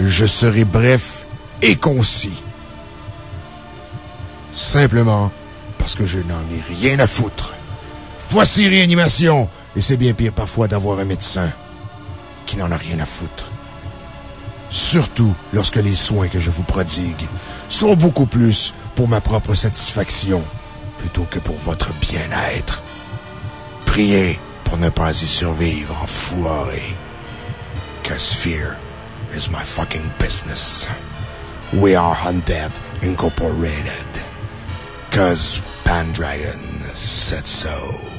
je serai bref et concis. Simplement parce que je n'en ai rien à foutre. Voici réanimation, et c'est bien pire parfois d'avoir un médecin qui n'en a rien à foutre. Surtout lorsque les soins que je vous prodigue sont beaucoup plus pour ma propre satisfaction plutôt que pour votre bien-être. Priez pour ne pas y survivre en foiré. is my fucking business. We are Undead Incorporated. Cause Pandragon said so.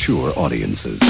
Mature audiences.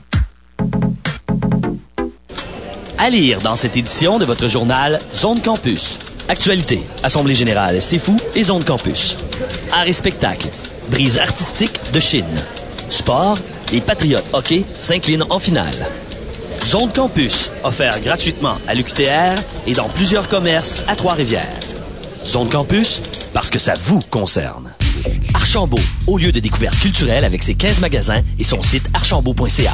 À lire dans cette édition de votre journal Zone Campus. Actualité, Assemblée générale, c'est fou et Zone Campus. Art et spectacle, brise artistique de Chine. Sport, les Patriotes hockey s'inclinent en finale. Zone Campus, offert gratuitement à l'UQTR et dans plusieurs commerces à Trois-Rivières. Zone Campus, parce que ça vous concerne. Archambault, au lieu de découverte culturelle avec ses 15 magasins et son site archambault.ca.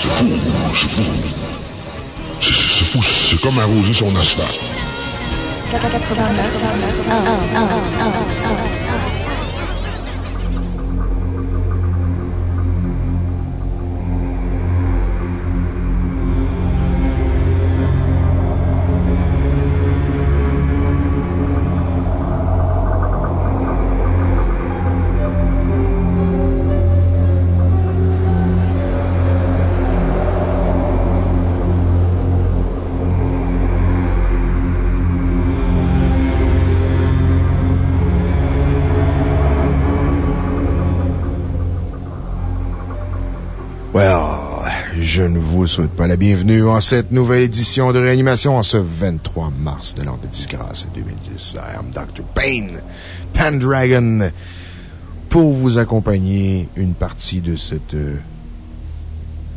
C'est fou, c'est fou. C'est fou, c'est comme arroser son asphalte. 89, vous souhaite pas la bienvenue en cette nouvelle édition de réanimation en ce 23 mars de l'an de disgrâce 2010. I am Dr. Payne, Pendragon, pour vous accompagner une partie de cette euh,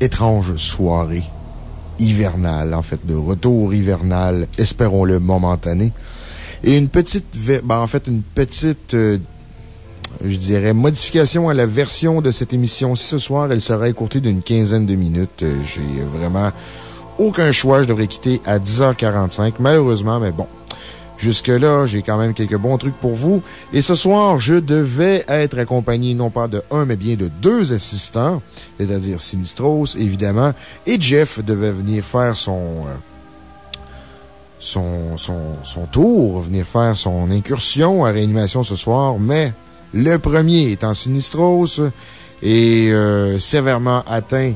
étrange soirée hivernale, en fait, de retour hivernal, espérons-le momentané. Et une petite, ben, en fait, une petite, euh, je dirais, modification à la version de cette émission. Ce soir, elle sera écourtée d'une quinzaine de minutes. Euh, J'ai vraiment aucun choix. Je devrais quitter à 10h45, malheureusement, mais bon. Jusque-là, j'ai quand même quelques bons trucs pour vous. Et ce soir, je devais être accompagné non pas de un, mais bien de deux assistants, c'est-à-dire Sinistros, évidemment, et Jeff devait venir faire son, euh, son, son, son tour, venir faire son incursion à réanimation ce soir, mais le premier étant Sinistros et euh, sévèrement atteint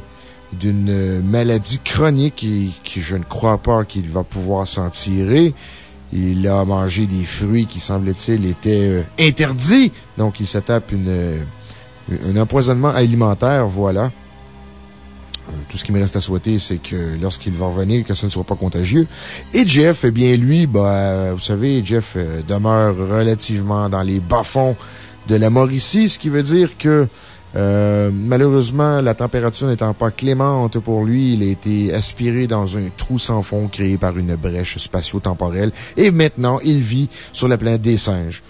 d'une maladie chronique et qui je ne crois pas qu'il va pouvoir s'en tirer. Il a mangé des fruits qui, semble-t-il, étaient euh, interdits. Donc, il se euh, un empoisonnement alimentaire, voilà. Tout ce qui me reste à souhaiter, c'est que lorsqu'il va revenir, que ce ne soit pas contagieux. Et Jeff, eh bien, lui, bah, vous savez, Jeff demeure relativement dans les bas-fonds de la Mauricie, ce qui veut dire que, euh, malheureusement, la température n'étant pas clémente pour lui, il a été aspiré dans un trou sans fond créé par une brèche spatio-temporelle et maintenant il vit sur la planète des singes.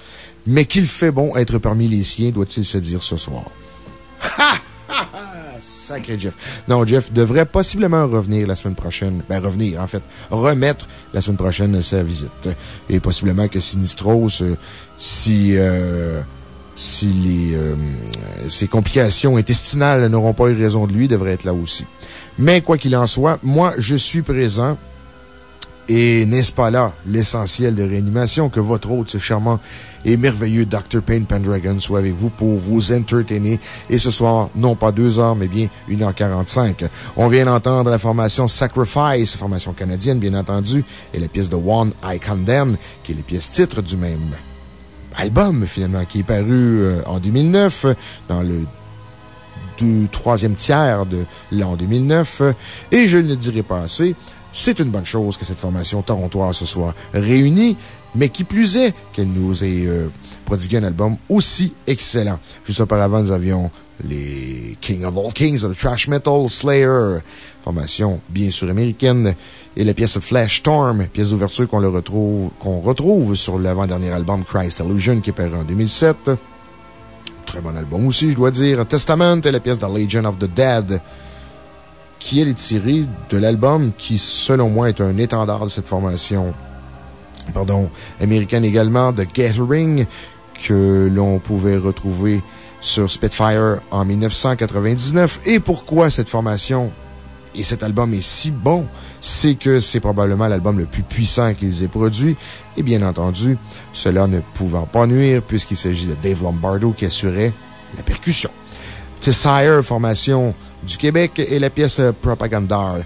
Mais qu'il fait bon être parmi les siens, doit-il se dire ce soir. Sacré Jeff. Non, Jeff devrait possiblement revenir la semaine prochaine. Ben, revenir, en fait. Remettre la semaine prochaine sa visite. Et possiblement que Sinistros, euh, si, euh, si les, euh, complications intestinales n'auront pas eu raison de lui, devrait être là aussi. Mais quoi qu'il en soit, moi, je suis présent. Et n'est-ce pas là l'essentiel de réanimation que votre hôte, ce charmant et merveilleux Dr. Payne Pendragon soit avec vous pour vous entertainer. Et ce soir, non pas deux heures, mais bien 1h45. On vient d'entendre la formation Sacrifice, formation canadienne, bien entendu, et la pièce de One I Condemn, qui est la pièce titre du même album, finalement, qui est paru euh, en 2009 dans le du troisième tiers de l'an 2009. Et je ne dirai pas assez, c'est une bonne chose que cette formation torontoise se soit réunie, mais qui plus est, qu'elle nous ait euh, prodigué un album aussi excellent. Juste auparavant, nous avions les King of All Kings of Trash Metal, Slayer, formation bien sûr américaine, et la pièce Flash Storm, pièce d'ouverture qu'on retrouve, sur l'avant-dernier album Christ Illusion qui est paru en 2007. Très bon album aussi, je dois dire. Testament et la pièce The Legion of the Dead, qui est tirée de l'album qui, selon moi, est un étendard de cette formation, pardon, américaine également, The Gathering, que l'on pouvait retrouver sur Spitfire en 1999. Et pourquoi cette formation et cet album est si bon? C'est que c'est probablement l'album le plus puissant qu'ils aient produit. Et bien entendu, cela ne pouvant pas nuire puisqu'il s'agit de Dave Lombardo qui assurait la percussion. Tessire, formation du Québec, et la pièce Propagandar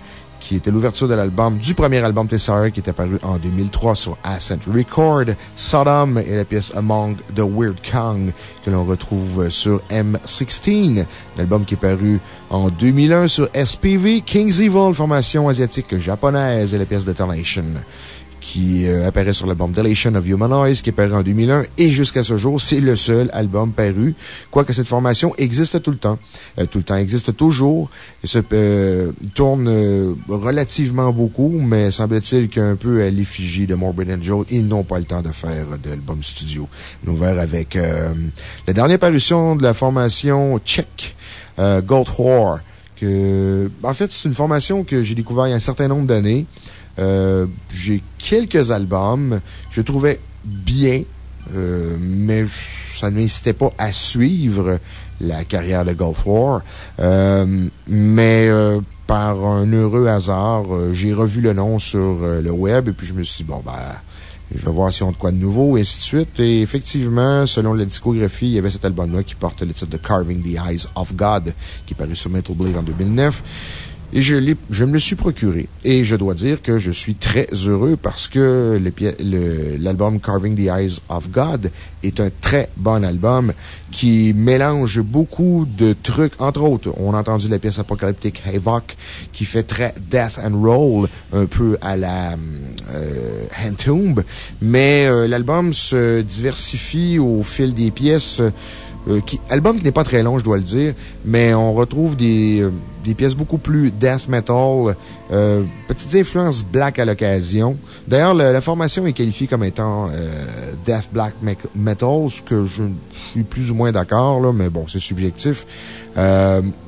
qui était l'ouverture de l'album, du premier album Tessire qui était paru en 2003 sur Ascent Record. Sodom et la pièce Among the Weird Kong que l'on retrouve sur M16. L'album qui est paru en 2001 sur SPV. King's Evil, formation asiatique japonaise et la pièce Detonation qui euh, apparaît sur l'album Delation of Humanoids, qui est paru en 2001. Et jusqu'à ce jour, c'est le seul album paru. Quoique cette formation existe tout le temps. Euh, tout le temps existe toujours. Il se euh, tourne relativement beaucoup, mais semble-t-il qu'un peu à l'effigie de Morbid Angel, ils n'ont pas le temps de faire de l'album studio. Nous ouvert avec la dernière parution de la formation Check, Gold War. Que, en fait, c'est une formation que j'ai découvert il y a un certain nombre d'années. Euh, j'ai quelques albums. Je trouvais bien, euh, mais ça ne m'incitait pas à suivre la carrière de Gulf War. Euh, mais par un heureux hasard, j'ai revu le nom sur le web et puis je me suis dit, bon, ben, je vais voir si on de quoi de nouveau, et ainsi de suite. Et effectivement, selon la discographie, il y avait cet album-là qui porte le titre de Carving the Eyes of God, qui est paru sur Metal Blade en 2009. Et je, je me le suis procuré. Et je dois dire que je suis très heureux parce que l'album Carving the Eyes of God est un très bon album qui mélange beaucoup de trucs. Entre autres, on a entendu la pièce apocalyptique Havoc qui fait très death and roll, un peu à la euh, Hand Tomb. Mais euh, l'album se diversifie au fil des pièces. Euh, qui, album qui n'est pas très long, je dois le dire, mais on retrouve des, euh, des pièces beaucoup plus death metal, euh, petites influences black à l'occasion. D'ailleurs, la formation est qualifiée comme étant death black metal, ce que je suis plus ou moins d'accord, mais bon, c'est subjectif.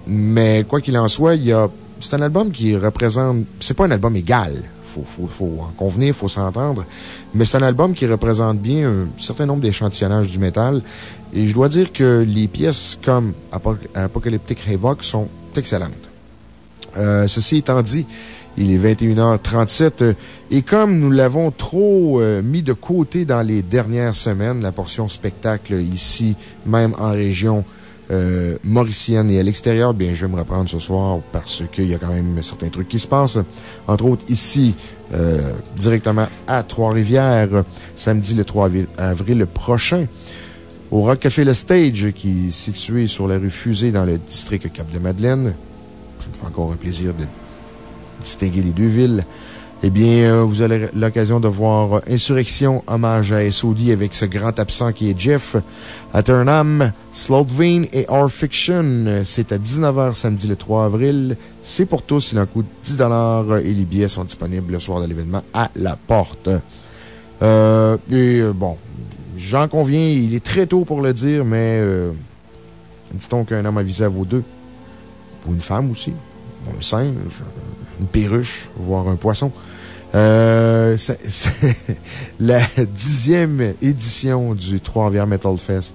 Mais quoi qu'il en soit, il y a, c'est un album qui représente, c'est pas un album égal faut, faut, faut en convenir, faut s'entendre. Mais c'est un album qui représente bien un certain nombre d'échantillonnages du métal. Et je dois dire que les pièces comme Apocalyptic Havoc sont excellentes. Euh, ceci étant dit, il est 21h37 et comme nous l'avons trop euh, mis de côté dans les dernières semaines, la portion spectacle ici, même en région euh, mauricienne et à l'extérieur, bien, je vais me reprendre ce soir parce qu'il y a quand même certains trucs qui se passent. Entre autres, ici, euh, directement à Trois-Rivières, samedi le 3 avril prochain, au Rock Café Le Stage, qui est situé sur la rue Fusée dans le district Cap-de-Madeleine. Ça me fait encore un plaisir de distinguer les deux villes. Eh bien, euh, vous avez l'occasion de voir Insurrection, hommage à SOD avec ce grand absent qui est Jeff. Aternam, Slothvane et Our Fiction. C'est à 19h samedi le 3 avril. C'est pour tous. Il en coûte 10 et les billets sont disponibles le soir de l'événement à la porte. Euh, et euh, bon, j'en conviens, il est très tôt pour le dire, mais dit-on qu'un homme avisé à vos deux. Ou une femme aussi. Un singe, une perruche, voire un poisson. Euh, c'est la dixième édition du Trois-Rivières Metal Fest.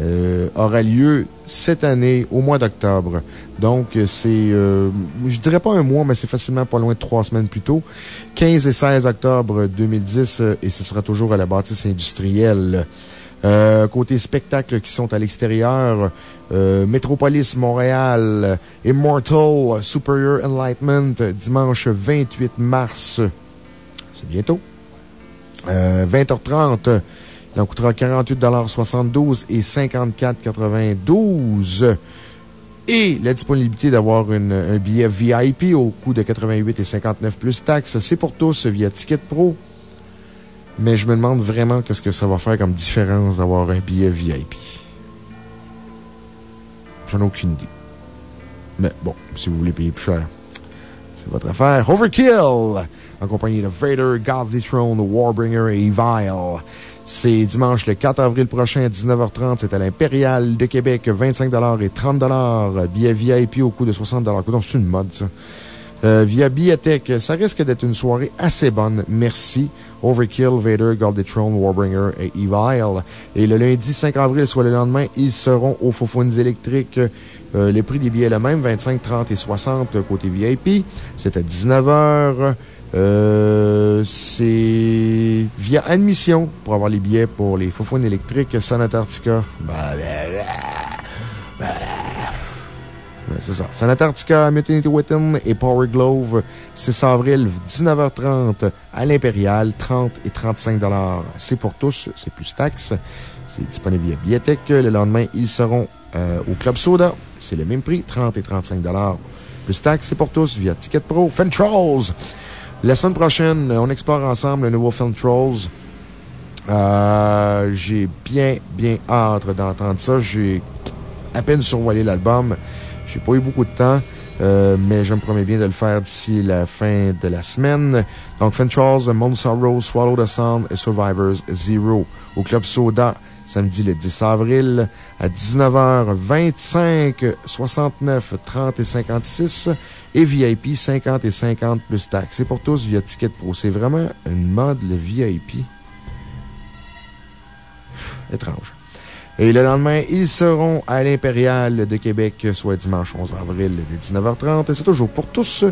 Euh, aura lieu cette année au mois d'octobre. Donc, c'est, euh, je dirais pas un mois, mais c'est facilement pas loin de trois semaines plus tôt. 15 et 16 octobre 2010, et ce sera toujours à la bâtisse industrielle. Euh, côté spectacles qui sont à l'extérieur, euh, Metropolis Montréal, Immortal Superior Enlightenment, dimanche 28 mars. C'est bientôt. 20h30. Euh, Il en coûtera 48,72 et 54,92. et la disponibilité d'avoir un billet VIP au coût de 88 et 59 plus taxes. C'est pour tous via Ticket Pro. Mais je me demande vraiment qu'est-ce que ça va faire comme différence d'avoir un billet VIP. J'en ai aucune idée. Mais bon, si vous voulez payer plus cher, c'est votre affaire. Overkill! En compagnie de Vader, God the Throne, Warbringer et Evil. C'est dimanche le 4 avril prochain à 19h30. C'est à l'Impérial de Québec. 25 et 30 Billet VIP au coût de 60 c'est une mode, ça. Euh, via Biotech, ça risque d'être une soirée assez bonne. Merci. Overkill, Vader, Throne, Warbringer et Evil. Et le lundi 5 avril, soit le lendemain, ils seront aux Faufounes électriques. Euh, le prix des billets est le même, 25, 30 et 60 côté VIP. C'est à 19h. Euh, c'est via admission pour avoir les billets pour les Faufounes électriques San Antarctica. Bah, c'est ça. San Antarctica, Mutiny Witten et Power Glove, 6 avril, 19h30 à l'Impérial, 30 et 35 C'est pour tous, c'est plus taxe. C'est disponible via Biotech. Le lendemain, ils seront euh, au Club Soda. C'est le même prix, 30 et 35 Plus taxe, c'est pour tous via Ticket Pro. Trolls. La semaine prochaine, on explore ensemble le nouveau Trolls. Euh, j'ai bien, bien hâte d'entendre ça. J'ai à peine survolé l'album. J'ai pas eu beaucoup de temps, euh, mais je me promets bien de le faire d'ici la fin de la semaine. Donc, Charles, Moon Sorrow, Swallow the Sound Survivors Zero au Club Soda samedi le 10 avril à 19h25, 69, 30 et 56 et VIP 50 et 50 plus taxes. C'est pour tous via Ticket Pro. C'est vraiment une mode, le VIP. Étrange. Et le lendemain, ils seront à l'Impérial de Québec, soit dimanche 11 avril dès 19h30. Et c'est toujours pour tous.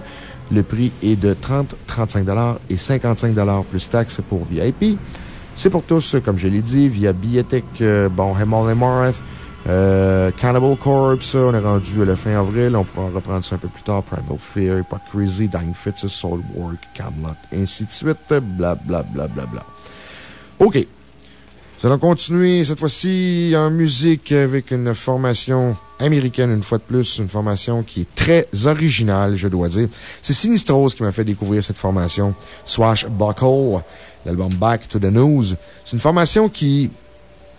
Le prix est de 30, 35 et 55 plus taxes pour VIP. C'est pour tous, comme je l'ai dit, via Billetech, euh, bon, Hemel Marth, euh, Cannibal Corpse, on est rendu la fin avril. On pourra reprendre ça un peu plus tard. Primal Fear, Hypocrisy, Dying Fits, Soulwork, Camelot, ainsi de suite. Bla, bla, bla, bla, bla. OK. Nous allons continuer cette fois-ci en musique avec une formation américaine, une fois de plus, une formation qui est très originale, je dois dire. C'est Sinistros qui m'a fait découvrir cette formation, Swashbuckle, l'album Back to the News. C'est une formation qui,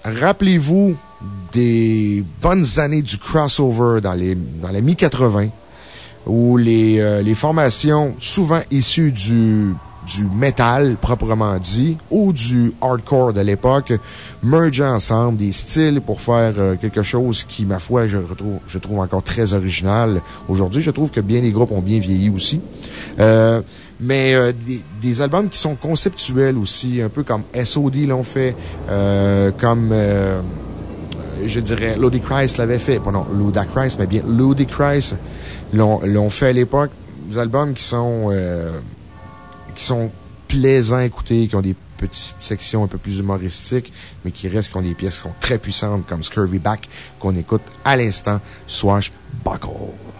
rappelez-vous des bonnes années du crossover dans les, dans les mi-80, où les, euh, les formations, souvent issues du du metal proprement dit ou du hardcore de l'époque, merger ensemble des styles pour faire euh, quelque chose qui, ma foi, je, retrouve, trouve encore très original. Aujourd'hui, je trouve que bien les groupes ont bien vieilli aussi. Euh, mais euh, des, albums qui sont conceptuels aussi, un peu comme SOD l'ont fait, comme je dirais, Christ l'avait fait. Bon, non, Christ, mais bien Christ l'ont fait à l'époque. Des albums qui sont qui sont plaisants à écouter, qui ont des petites sections un peu plus humoristiques, mais qui restent, qui ont des pièces qui sont très puissantes, comme Scurvy Back, qu'on écoute à l'instant, Swashbuckle.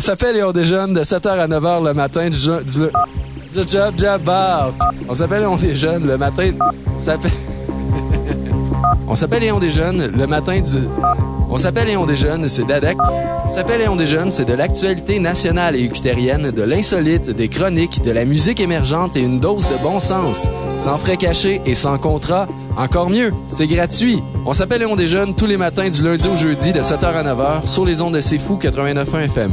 On s'appelle et on déjeune de 7h à 9h le matin du, du, du job job bar. On s'appelle et on déjeune le matin. S'appelle. on s'appelle et on déjeune le matin du. On s'appelle et on déjeune, c'est d'ADEC. On s'appelle et on déjeune, c'est de l'actualité nationale et ucutérienne, de l'insolite, des chroniques, de la musique émergente et une dose de bon sens. Sans frais cachés et sans contrat. Encore mieux, c'est gratuit. On s'appelle et on déjeune tous les matins du lundi au jeudi de 7h à 9h sur les ondes de C'est Fou 89.1 FM.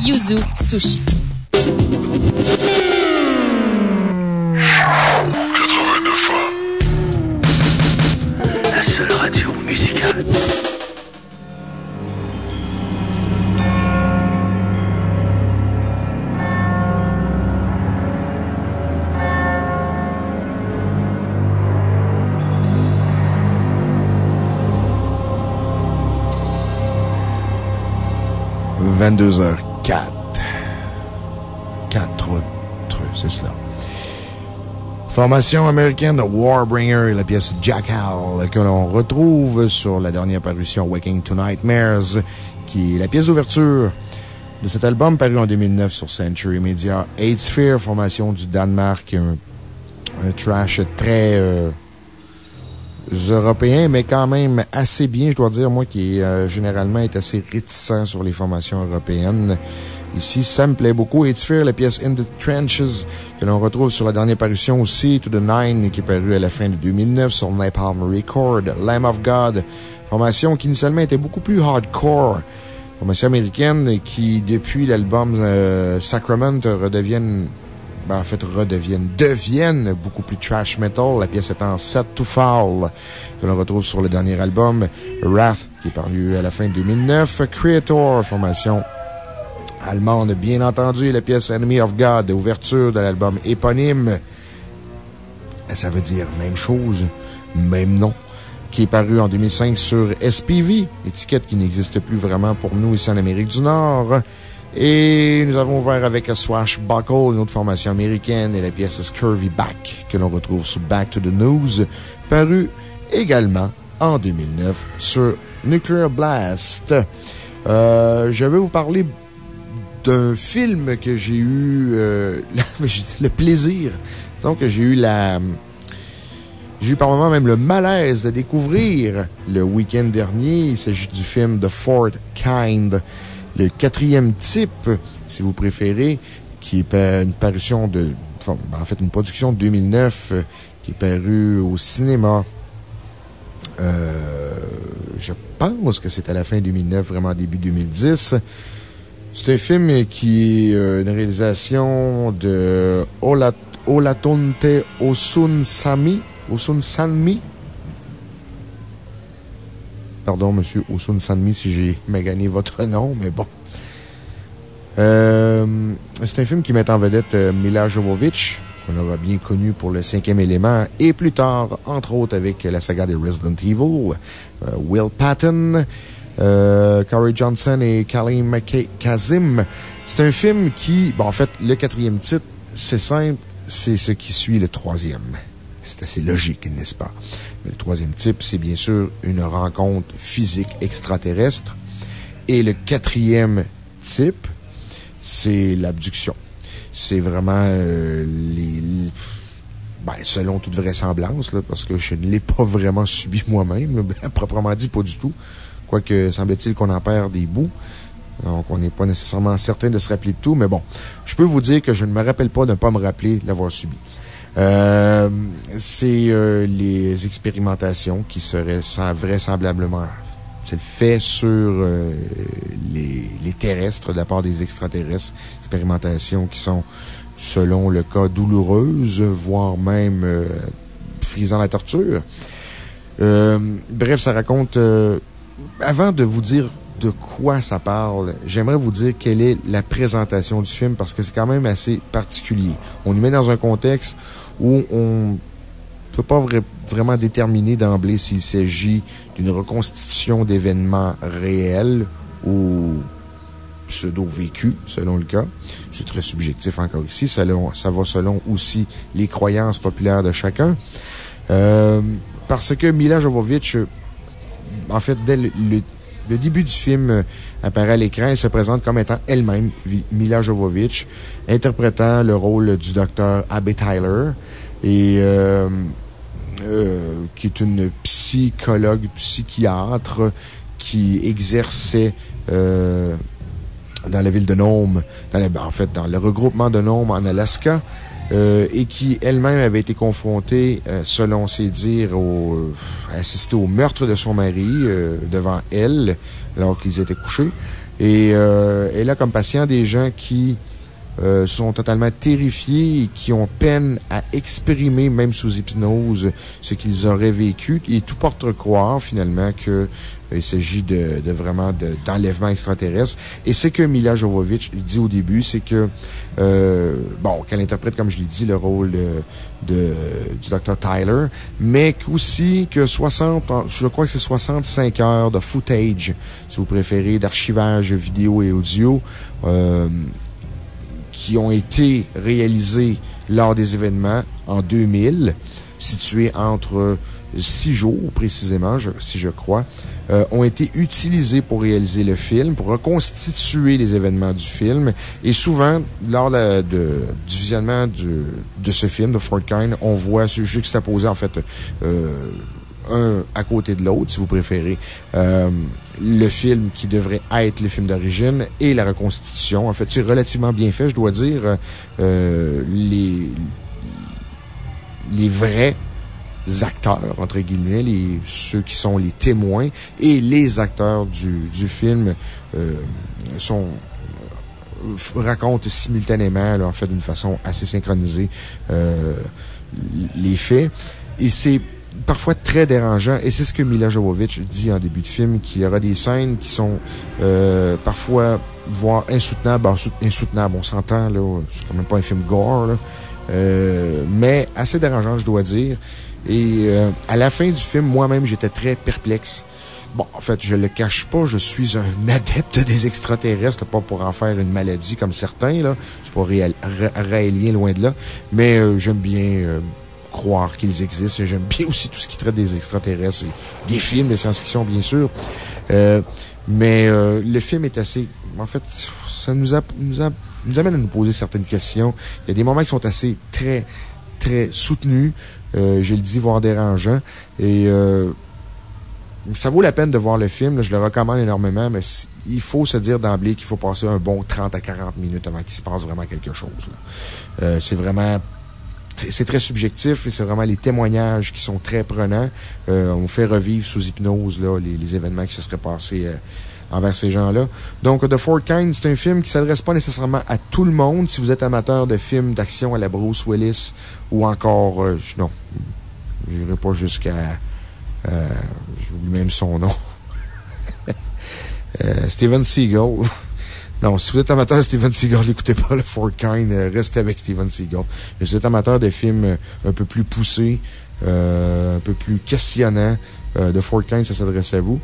Yuzu Sushi. 89 ans. La seule radio musicale. – 22h04. 4 trucs, c'est cela. Formation américaine de Warbringer la pièce Jackal que l'on retrouve sur la dernière parution Waking to Nightmares, qui est la pièce d'ouverture de cet album paru en 2009 sur Century Media. Eight Sphere, formation du Danemark, un, un trash très euh, européen, mais quand même assez bien, je dois dire, moi qui euh, généralement est assez réticent sur les formations européennes. Ici, ça me plaît beaucoup. Eight Sphere, la pièce In the Trenches, que l'on retrouve sur la dernière parution aussi, To the Nine, qui est paru à la fin de 2009 sur Napalm Record, Lamb of God, formation qui initialement était beaucoup plus hardcore formation américaine qui, depuis l'album euh, Sacrament, redeviennent, ben, en fait, redeviennent, deviennent beaucoup plus trash metal. La pièce étant Set to Fall, que l'on retrouve sur le dernier album, Wrath, qui est paru à la fin de 2009. Creator, formation allemande, bien entendu, la pièce Enemy of God, ouverture de l'album éponyme. Ça veut dire même chose, même nom qui est paru en 2005 sur SPV, étiquette qui n'existe plus vraiment pour nous ici en Amérique du Nord. Et nous avons ouvert avec Swashbuckle, une autre formation américaine, et la pièce Scurvy Back, que l'on retrouve sur Back to the News, paru également en 2009 sur Nuclear Blast. Euh, je vais vous parler d'un film que j'ai eu euh, le plaisir, donc que j'ai eu la, j'ai eu par moments même le malaise de découvrir le week-end dernier. Il s'agit du film The Fourth Kind, le quatrième type, si vous préférez, qui est une parution de, en fait, une production de 2009 euh, qui est parue au cinéma. Euh, je pense que c'est à la fin 2009, vraiment début 2010. C'est un film qui est euh, une réalisation de Olatonte Osun Sami, Osun. Pardon, monsieur Osun Sanmi, si j'ai magané votre nom, mais bon. Euh, c'est un film qui met en vedette euh, Mila Jovovich, qu'on aura bien connu pour le cinquième élément, et plus tard, entre autres, avec la saga des Resident Evil, euh, Will Patton, Corey Johnson et Kalim Kazim. C'est un film qui, bon, en fait, le quatrième titre, c'est simple, c'est ce qui suit le troisième. C'est assez logique, n'est-ce pas? Le troisième type, c'est bien sûr une rencontre physique extraterrestre. Et le quatrième type, c'est l'abduction. C'est vraiment euh, les, ben, selon toute vraisemblance, parce que je ne l'ai pas vraiment subi moi-même, proprement dit, pas du tout. Quoique, semble-t-il qu'on en perd des bouts. Donc, on n'est pas nécessairement certain de se rappeler de tout, mais bon, je peux vous dire que je ne me rappelle pas de ne pas me rappeler l'avoir subi. Euh, c'est euh, les expérimentations qui seraient vraisemblablement fait sur euh, les, terrestres de la part des extraterrestres. Expérimentations qui sont, selon le cas, douloureuses, voire même frisant la torture. bref, ça raconte... avant de vous dire de quoi ça parle, j'aimerais vous dire quelle est la présentation du film parce que c'est quand même assez particulier. On nous met dans un contexte où on ne peut pas vraiment déterminer d'emblée s'il s'agit d'une reconstitution d'événements réels ou pseudo-vécus, selon le cas. C'est très subjectif encore ici. Ça, ça, va selon aussi les croyances populaires de chacun. Euh, parce que Mila Jovovich, en fait, dès le, début du film apparaît à l'écran, elle se présente comme étant elle-même, Mila Jovovich, interprétant le rôle du docteur Abby Tyler, et euh, euh, qui est une psychologue, psychiatre qui exerçait euh, dans la ville de Nome, en fait, dans le regroupement de Nome en Alaska. Et qui elle-même avait été confrontée, selon ses dires, au, assister au meurtre de son mari devant elle, alors qu'ils étaient couchés. Et elle a comme patient des gens qui euh, sont totalement terrifiés et qui ont peine à exprimer, même sous hypnose, ce qu'ils auraient vécu. Et tout porte à croire, finalement, qu'il euh, s'agit de, de, vraiment d'enlèvement extraterrestre. Et c'est que Mila Jovovich dit au début, c'est que, euh, bon, qu'elle interprète, comme je l'ai dit, le rôle de, du Dr. Tyler, mais aussi que 60, je crois que c'est 65 heures de footage, si vous préférez, d'archivage vidéo et audio, euh, qui ont été réalisés lors des événements en 2000. situés entre six jours précisément, si je crois, euh, ont été utilisés pour réaliser le film, pour reconstituer les événements du film. Et souvent, lors de, du visionnement de, ce film, de Fort Kine, on voit juxtaposer, en fait, euh, un à côté de l'autre, si vous préférez, euh, le film qui devrait être le film d'origine et la reconstitution. En fait, c'est relativement bien fait, je dois dire. les, les vrais acteurs, entre guillemets, les, ceux qui sont les témoins et les acteurs du, film euh, sont euh, racontent simultanément, en fait, d'une façon assez synchronisée, euh, les faits. Et c'est parfois très dérangeant, et c'est ce que Mila Jovovich dit en début de film, qu'il y aura des scènes qui sont parfois, voire insoutenables. insoutenables, on s'entend, là, c'est quand même pas un film gore, mais assez dérangeant, je dois dire. Et euh, à la fin du film, moi-même, j'étais très perplexe. Bon, en fait, je le cache pas, je suis un adepte des extraterrestres, pas pour en faire une maladie comme certains, là. Suis pas réalien, loin de là. Mais euh, j'aime bien euh, croire qu'ils existent. J'aime bien aussi tout ce qui traite des extraterrestres et des films de science-fiction, bien sûr. mais le film est assez... En fait, ça nous, a, nous, a, nous amène à nous poser certaines questions. Il y a des moments qui sont assez très, très soutenus. Euh, je le dis, voire dérangeant. Et euh, ça vaut la peine de voir le film. je le recommande énormément, mais il faut se dire d'emblée qu'il faut passer un bon 30 à 40 minutes avant qu'il se passe vraiment quelque chose. Euh, c'est vraiment c'est très subjectif et c'est vraiment les témoignages qui sont très prenants. on fait revivre sous hypnose là, les, événements qui se seraient passés envers ces gens-là. Donc, The Four Kind, c'est un film qui s'adresse pas nécessairement à tout le monde. Si vous êtes amateur de films d'action à la Bruce Willis ou encore, euh, non, je n'irai pas jusqu'à, euh, même son nom. euh, Steven Seagal. Non, si vous êtes amateur de Steven Seagal, n'écoutez pas le Four Kind, euh, restez avec Steven Seagal. Mais si vous êtes amateur de films un peu plus poussés, un peu plus questionnants, The Four Kind, ça s'adresse à vous.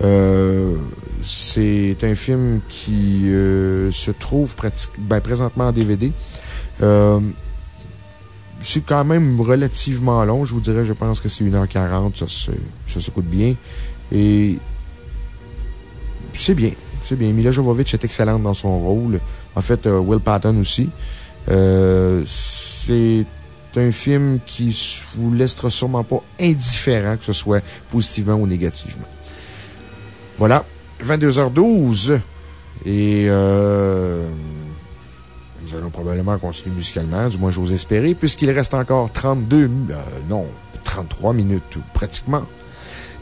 Euh, c'est un film qui euh, se trouve ben, présentement en DVD. Euh, c'est quand même relativement long, je vous dirais. Je pense que c'est 1h40. Ça, ça s'écoute bien. Et c'est bien. C'est bien. Mila Jovovich est excellente dans son rôle. En fait, Will Patton aussi. c'est un film qui vous laissera sûrement pas indifférent, que ce soit positivement ou négativement. Voilà, 22h12. Et euh, nous allons probablement continuer musicalement, du moins j'ose espérer, puisqu'il reste encore 32, euh, non, 33 minutes, pratiquement.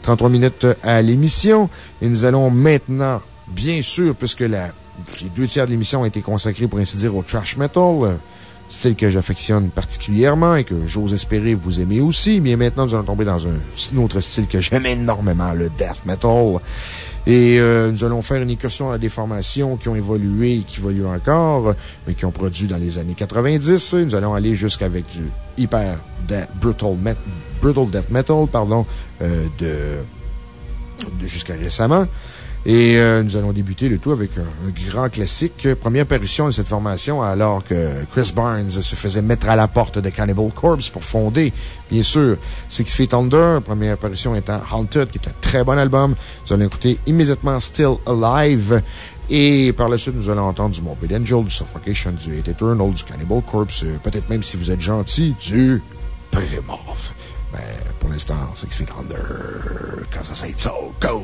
33 minutes à l'émission. Et nous allons maintenant, bien sûr, puisque la, les deux tiers de l'émission ont été consacrés, pour ainsi dire, au trash metal, style que j'affectionne particulièrement et que j'ose espérer vous aimez aussi. Mais maintenant, nous allons tomber dans un autre style que j'aime énormément, le death metal. Et euh, nous allons faire une incursion à des formations qui ont évolué et qui évoluent encore, mais qui ont produit dans les années 90. Nous allons aller jusqu'avec du hyper brutal, brutal death metal, pardon, euh, de, de jusqu'à récemment. Et euh, nous allons débuter le tout avec un, grand classique. Première apparition de cette formation alors que Chris Barnes se faisait mettre à la porte de Cannibal Corpse pour fonder, bien sûr, Six Feet Under. Première apparition étant Haunted, qui est un très bon album. Nous allons écouter immédiatement Still Alive. Et par la suite, nous allons entendre du Morbid Angel, du Suffocation, du Hate Eternal, du Cannibal Corpse, euh, peut-être même si vous êtes gentil, du Behemoth. Mais pour l'instant, Six Feet Under, say so, go!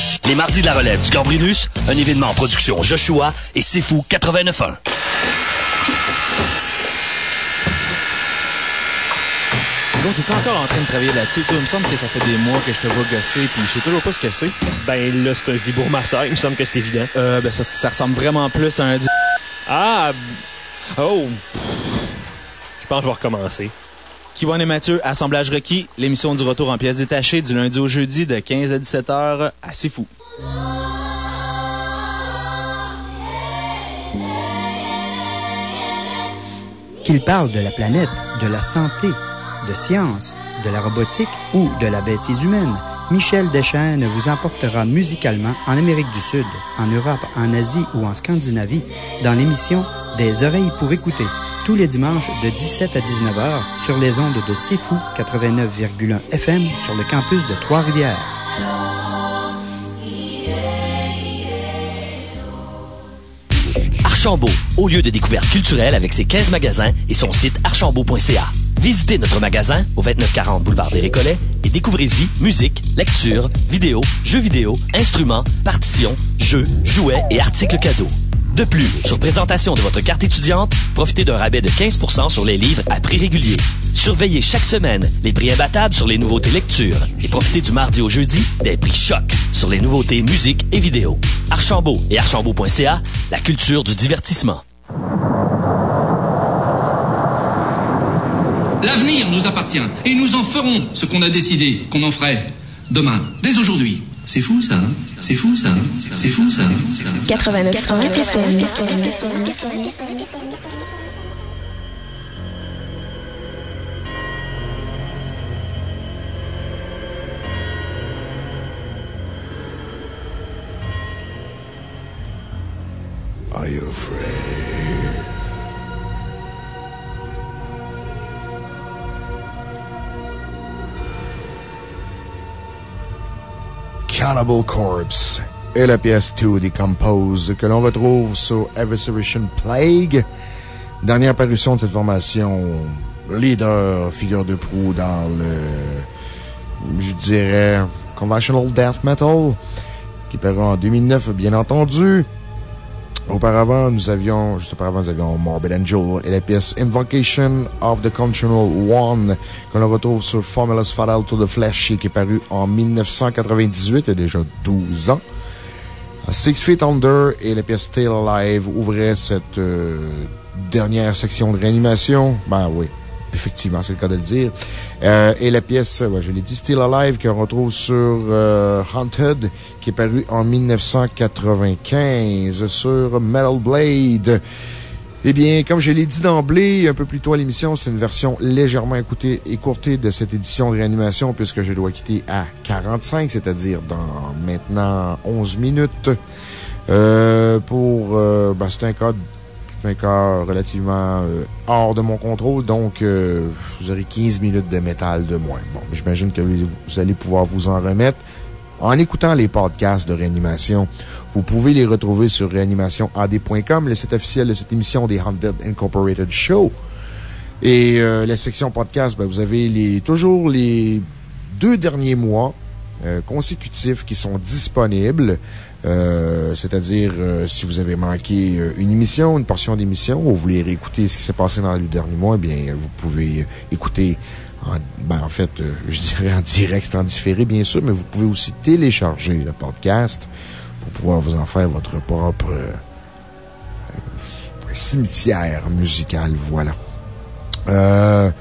Les mardis de la relève du Gambrinus, un événement en production Joshua et C'est Fou 89.1. Gros, t'es-tu encore en train de travailler là-dessus? Toi, il me semble que ça fait des mois que je te vois gosser, puis je sais toujours pas ce que c'est. Ben là, c'est un vibromasseur, il me semble que c'est évident. Euh, ben c'est parce que ça ressemble vraiment plus à un... Ah! Oh! Je pense que je vais recommencer. Kivon et Mathieu, Assemblage requis, l'émission du retour en pièces détachées du lundi au jeudi de 15 à 17 heures à C'est Fou. Qu'il parle de la planète, de la santé, de science, de la robotique ou de la bêtise humaine, Michel Deschaines vous emportera musicalement en Amérique du Sud, en Europe, en Asie ou en Scandinavie dans l'émission Des oreilles pour écouter, tous les dimanches de 17 à 19 heures sur les ondes de C'est Fou 89,1 FM sur le campus de Trois-Rivières. Archambault, au lieu de découverte culturelle avec ses 15 magasins et son site archambault.ca. Visitez notre magasin au 2940 boulevard des Récollets et découvrez-y musique, lecture, vidéo, jeux vidéo, instruments, partitions, jeux, jouets et articles cadeaux. De plus, sur présentation de votre carte étudiante, profitez d'un rabais de 15% sur les livres à prix régulier. Surveillez chaque semaine les prix imbattables sur les nouveautés lecture et profitez du mardi au jeudi des prix choc sur les nouveautés musique et vidéo. Archambault et archambault.ca, la culture du divertissement. L'avenir nous appartient et nous en ferons ce qu'on a décidé qu'on en ferait demain, dès aujourd'hui. C'est fou ça, hein c'est fou ça, c'est fou ça. 89 FM. Are you afraid? Cannibal Corpse et la pièce 2 Decompose que l'on retrouve sur Evisceration Plague. Dernière parution de cette formation, leader, figure de proue dans le, je dirais, conventional death metal, qui paru en 2009, bien entendu. Auparavant, nous avions, juste auparavant, nous avions Morbid Angel et la pièce Invocation of the Control One, que l'on retrouve sur Formulas Fatal to the Flesh, qui est paru en 1998, il y a déjà 12 ans. Six Feet Under et la pièce Still Alive ouvraient cette euh, dernière section de réanimation. Ben oui, effectivement, c'est le cas de le dire. Euh, et la pièce, je l'ai dit, Still Alive, qu'on retrouve sur euh, Haunted, qui est paru en 1995 sur Metal Blade. Eh bien, comme je l'ai dit d'emblée un peu plus tôt à l'émission, c'est une version légèrement écoutée, écourtée de cette édition de réanimation puisque je dois quitter à 45, c'est-à-dire dans maintenant 11 minutes. Euh, pour, ben, c'est un c'est un cas relativement euh, hors de mon contrôle, donc euh, vous aurez 15 minutes de métal de moins. Bon, j'imagine que vous allez pouvoir vous en remettre en écoutant les podcasts de réanimation. Vous pouvez les retrouver sur réanimationad.com, le site officiel de cette émission des Haunted Incorporated Show. Et euh, la section podcast, ben, vous avez toujours les deux derniers mois consécutifs qui sont disponibles. Euh, c'est-à-dire, euh, si vous avez manqué euh, une émission, une portion d'émission, ou vous voulez réécouter ce qui s'est passé dans le dernier mois, eh bien, vous pouvez écouter en, ben, en fait, je dirais en direct, en différé, bien sûr, mais vous pouvez aussi télécharger le podcast pour pouvoir vous en faire votre propre cimetière musical. Voilà. Euh,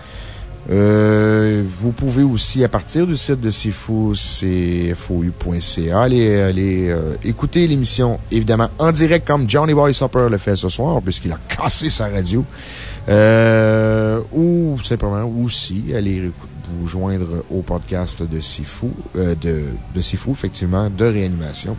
euh, vous pouvez aussi, à partir du site de Sifu, c'est fou.ca, aller, aller euh, écouter l'émission, évidemment, en direct comme Johnny Boy Supper le fait ce soir, puisqu'il a cassé sa radio. Euh, ou simplement aussi aller vous joindre au podcast de Sifu, de, de Sifu, effectivement, de réanimation.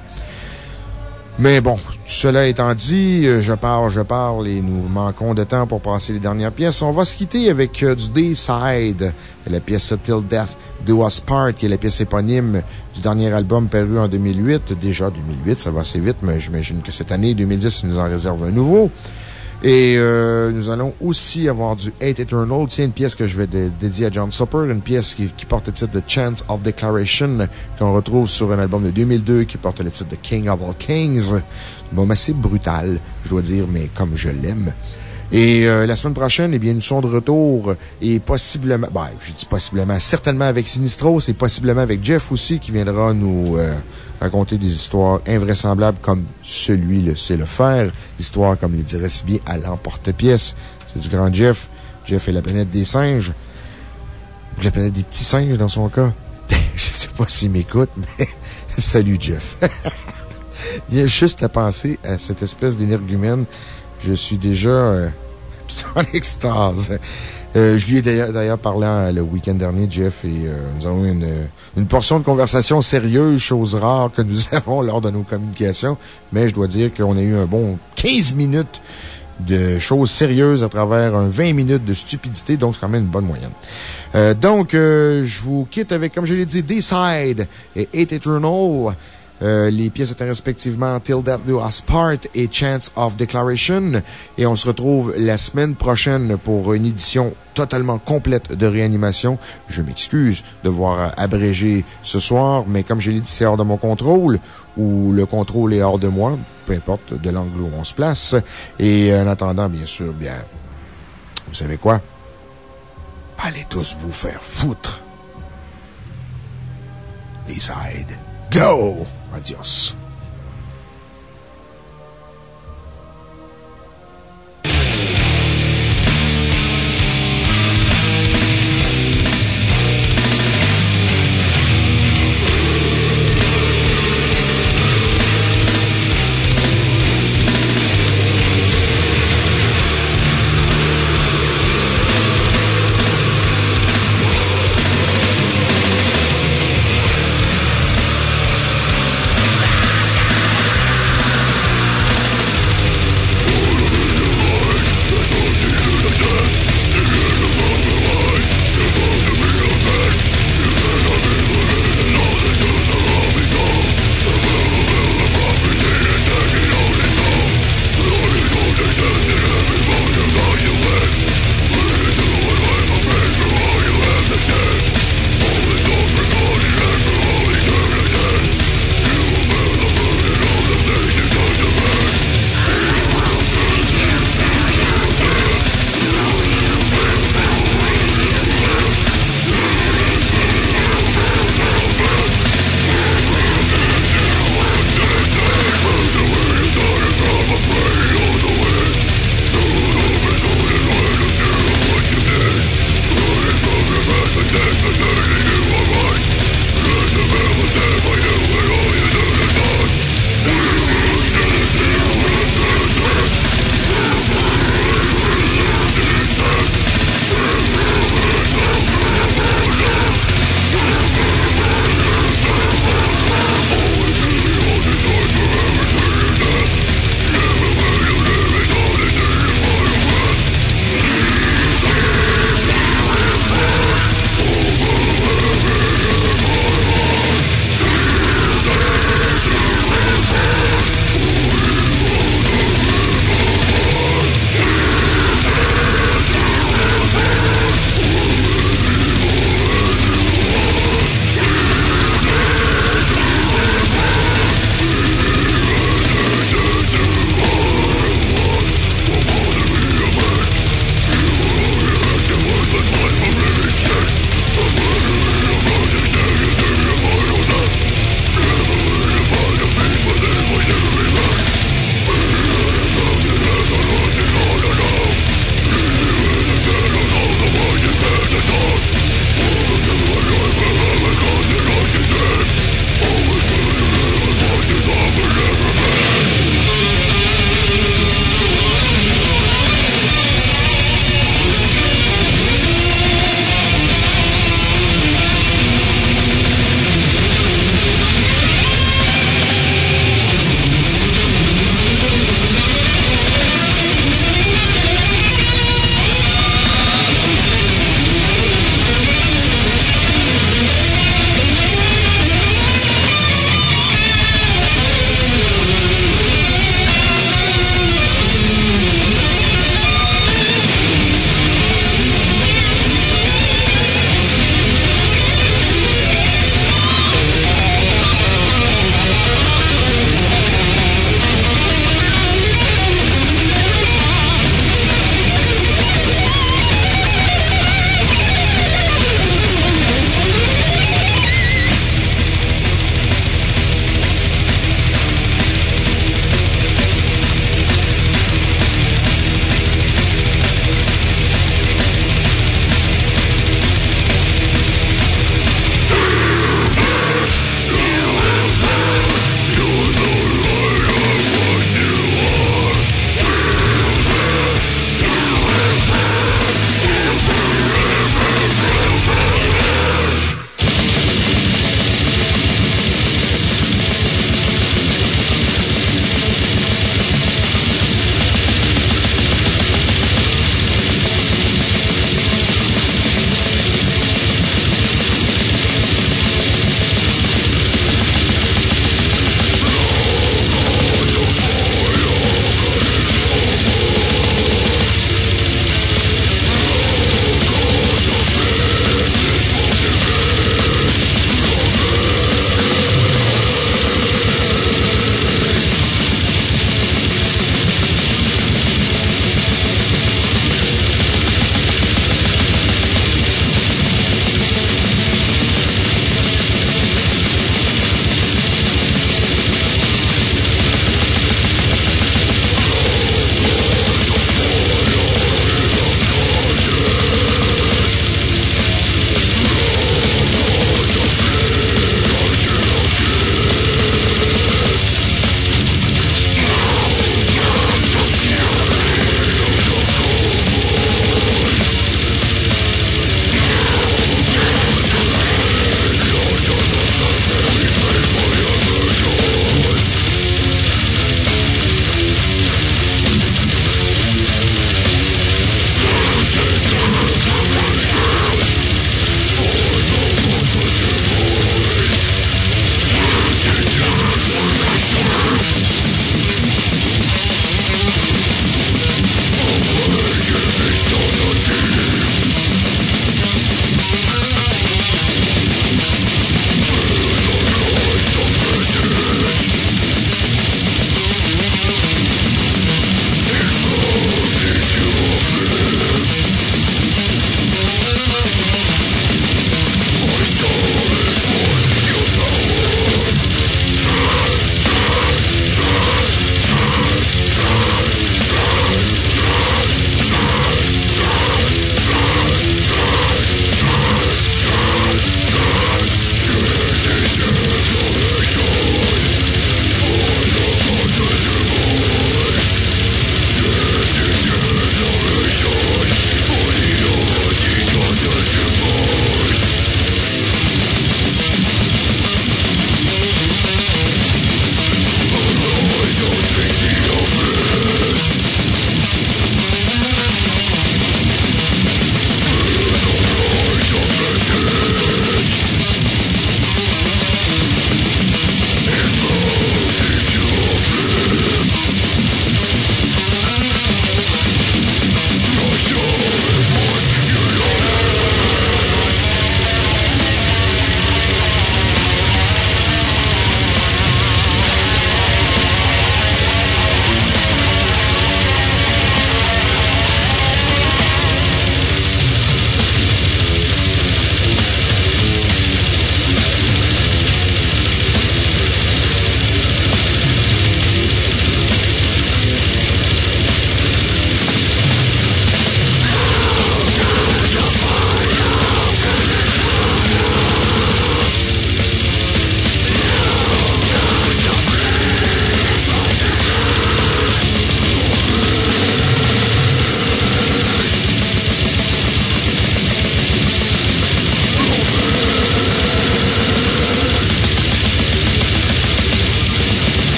Mais bon, cela étant dit, euh, je parle, je parle et nous manquons de temps pour passer les dernières pièces. On va se quitter avec euh, du D-Side, la pièce Till Death Do Us Part, qui est la pièce éponyme du dernier album paru en 2008. Déjà 2008, ça va assez vite, mais j'imagine que cette année, 2010, il nous en réserve un nouveau. Et euh, nous allons aussi avoir du Hate Eternal. Tiens, une pièce que je vais dé- dédier à John Supper, une pièce qui, qui porte le titre de Chance of Declaration, qu'on retrouve sur un album de 2002 qui porte le titre de King of All Kings. Bon, assez brutal, je dois dire, mais comme je l'aime. Et euh, la semaine prochaine, eh bien, nous sommes de retour et possiblement, ben, je dis possiblement, certainement avec Sinistros et possiblement avec Jeff aussi qui viendra nous euh, raconter des histoires invraisemblables comme celui le sait le faire. L'histoire, comme il dirait si bien, à l'emporte-pièce. C'est du grand Jeff. Jeff est la planète des singes. Ou la planète des petits singes dans son cas. je sais pas s'il m'écoute, mais salut Jeff. Il y a juste à penser à cette espèce d'énergumène. Je suis déjà euh, tout en extase. Euh, je lui ai d'ailleurs parlé euh, le week-end dernier, Jeff, et euh, nous avons eu une, une portion de conversation sérieuse, chose rare que nous avons lors de nos communications. Mais je dois dire qu'on a eu un bon 15 minutes de choses sérieuses à travers un 20 minutes de stupidité, donc c'est quand même une bonne moyenne. Euh, donc, je vous quitte avec, comme je l'ai dit, D-Side et Hate Eternal. Euh, les pièces étaient respectivement Till Death Do Us Part et Chance of Declaration. Et on se retrouve la semaine prochaine pour une édition totalement complète de réanimation. Je m'excuse de voir abrégé ce soir, mais comme je l'ai dit, c'est hors de mon contrôle ou le contrôle est hors de moi, peu importe de l'angle où on se place. Et en attendant, bien sûr, bien, vous savez quoi? Allez tous vous faire foutre. Inside. Go! Adiós.